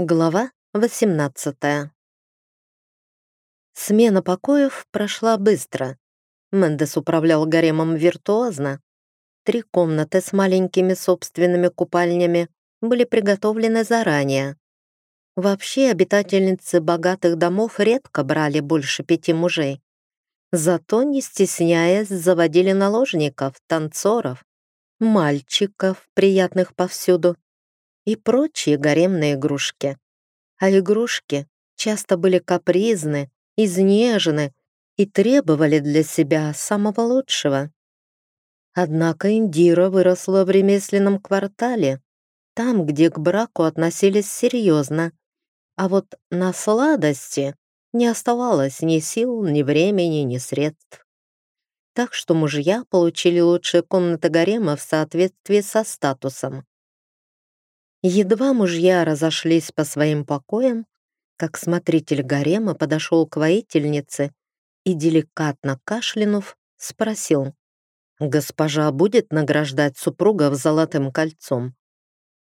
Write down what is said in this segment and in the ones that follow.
Глава 18 Смена покоев прошла быстро. Мендес управлял гаремом виртуозно. Три комнаты с маленькими собственными купальнями были приготовлены заранее. Вообще обитательницы богатых домов редко брали больше пяти мужей. Зато, не стесняясь, заводили наложников, танцоров, мальчиков, приятных повсюду, и прочие гаремные игрушки. А игрушки часто были капризны, изнежены и требовали для себя самого лучшего. Однако Индира выросла в ремесленном квартале, там, где к браку относились серьезно, а вот на сладости не оставалось ни сил, ни времени, ни средств. Так что мужья получили лучшие комнаты гарема в соответствии со статусом. Едва мужья разошлись по своим покоям, как смотритель гарема подошел к воительнице и, деликатно кашлянув, спросил, «Госпожа будет награждать супругов золотым кольцом?»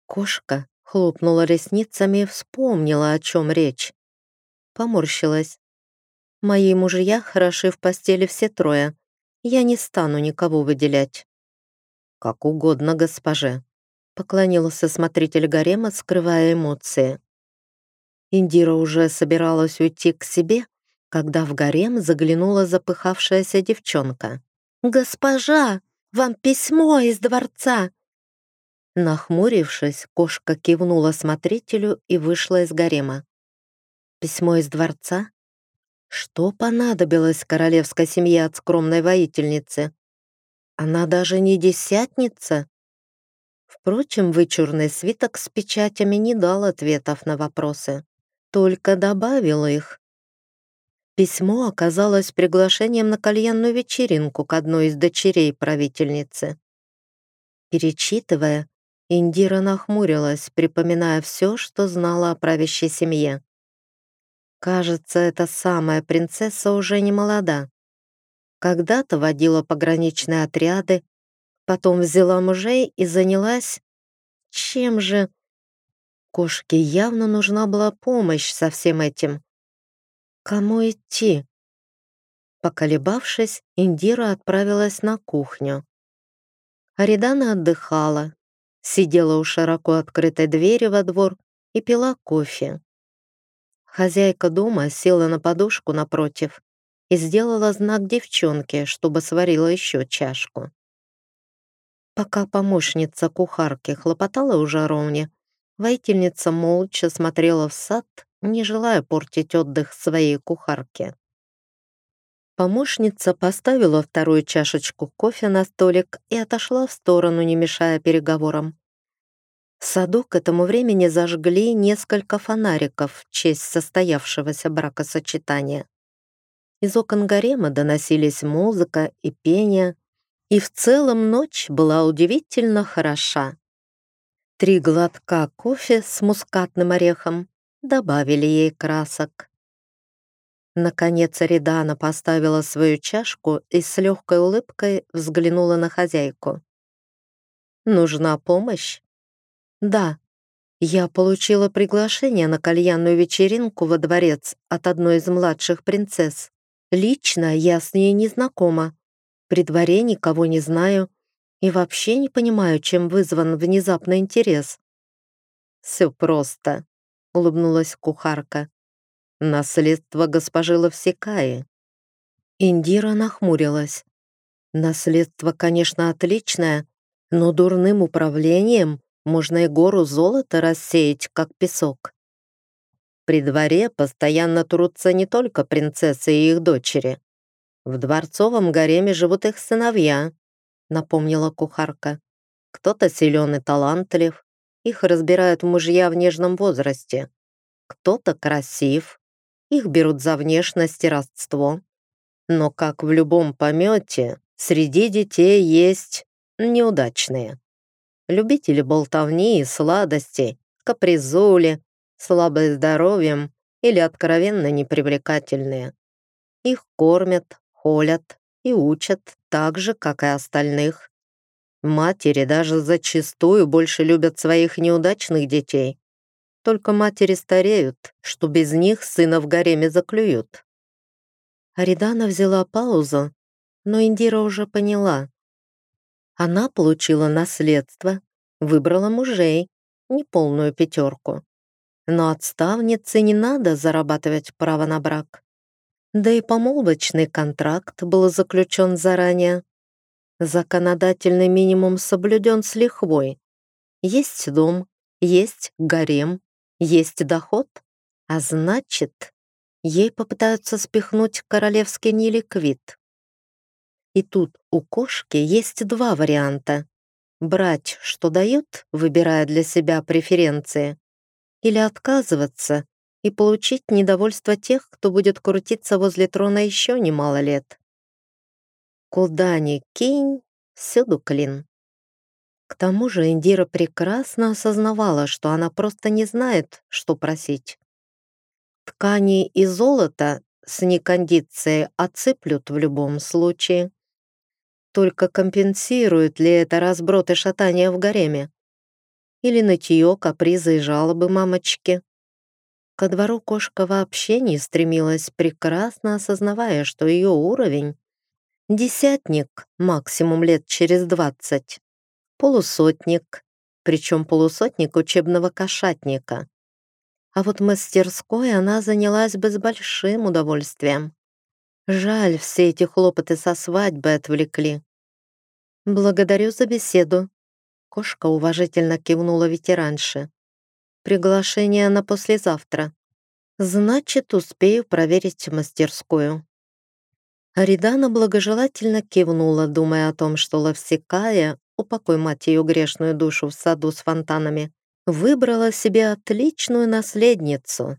Кошка хлопнула ресницами и вспомнила, о чем речь. Поморщилась. «Мои мужья хороши в постели все трое. Я не стану никого выделять». «Как угодно, госпоже», Поклонился смотритель гарема, скрывая эмоции. Индира уже собиралась уйти к себе, когда в гарем заглянула запыхавшаяся девчонка. «Госпожа, вам письмо из дворца!» Нахмурившись, кошка кивнула смотрителю и вышла из гарема. «Письмо из дворца? Что понадобилось королевской семье от скромной воительницы? Она даже не десятница?» Впрочем, вычурный свиток с печатями не дал ответов на вопросы, только добавил их. Письмо оказалось приглашением на кальянную вечеринку к одной из дочерей правительницы. Перечитывая, Индира нахмурилась, припоминая все, что знала о правящей семье. Кажется, эта самая принцесса уже не молода. Когда-то водила пограничные отряды, Потом взяла мужей и занялась... Чем же? Кошке явно нужна была помощь со всем этим. Кому идти? Поколебавшись, Индира отправилась на кухню. Аридана отдыхала, сидела у широко открытой двери во двор и пила кофе. Хозяйка дома села на подушку напротив и сделала знак девчонке, чтобы сварила еще чашку. Пока помощница кухарки хлопотала у жаровни, воительница молча смотрела в сад, не желая портить отдых своей кухарке. Помощница поставила вторую чашечку кофе на столик и отошла в сторону, не мешая переговорам. В саду к этому времени зажгли несколько фонариков в честь состоявшегося бракосочетания. Из окон гарема доносились музыка и пение, и в целом ночь была удивительно хороша. Три глотка кофе с мускатным орехом добавили ей красок. Наконец Редана поставила свою чашку и с легкой улыбкой взглянула на хозяйку. «Нужна помощь?» «Да. Я получила приглашение на кальянную вечеринку во дворец от одной из младших принцесс. Лично я с ней не знакома, при дворе никого не знаю и вообще не понимаю, чем вызван внезапный интерес. «Все просто», — улыбнулась кухарка. «Наследство госпожи Лавсекаи». Индира нахмурилась. «Наследство, конечно, отличное, но дурным управлением можно и гору золота рассеять, как песок. При дворе постоянно трутся не только принцессы и их дочери. «В дворцовом гареме живут их сыновья», — напомнила кухарка. «Кто-то силен и талантлив, их разбирают мужья в нежном возрасте. Кто-то красив, их берут за внешность и родство. Но, как в любом помете, среди детей есть неудачные. Любители болтовни и сладостей, капризули, слабые здоровьем или откровенно непривлекательные. Их кормят, холят и учат так же, как и остальных. Матери даже зачастую больше любят своих неудачных детей. Только матери стареют, что без них сына в гареме заклюют. Аридана взяла паузу, но Индира уже поняла. Она получила наследство, выбрала мужей, неполную пятерку. Но отставнице не надо зарабатывать право на брак. Да и помолвочный контракт был заключен заранее. Законодательный минимум соблюден с лихвой. Есть дом, есть гарем, есть доход, а значит, ей попытаются спихнуть королевский неликвид. И тут у кошки есть два варианта. Брать, что дают, выбирая для себя преференции, или отказываться и получить недовольство тех, кто будет крутиться возле трона еще немало лет. Куда ни кинь, всюду клин. К тому же Индира прекрасно осознавала, что она просто не знает, что просить. Ткани и золото с некондицией отсыплют в любом случае. Только компенсирует ли это разброд и шатание в гареме? Или нытье, капризы и жалобы мамочки? Ко двору кошка вообще не стремилась, прекрасно осознавая, что ее уровень — десятник, максимум лет через двадцать, полусотник, причем полусотник учебного кошатника. А вот мастерской она занялась бы с большим удовольствием. Жаль, все эти хлопоты со свадьбы отвлекли. «Благодарю за беседу», — кошка уважительно кивнула ветеранше. Приглашение на послезавтра. Значит, успею проверить мастерскую. Аридана благожелательно кивнула, думая о том, что Лавсикая, упокой мать ее грешную душу в саду с фонтанами, выбрала себе отличную наследницу.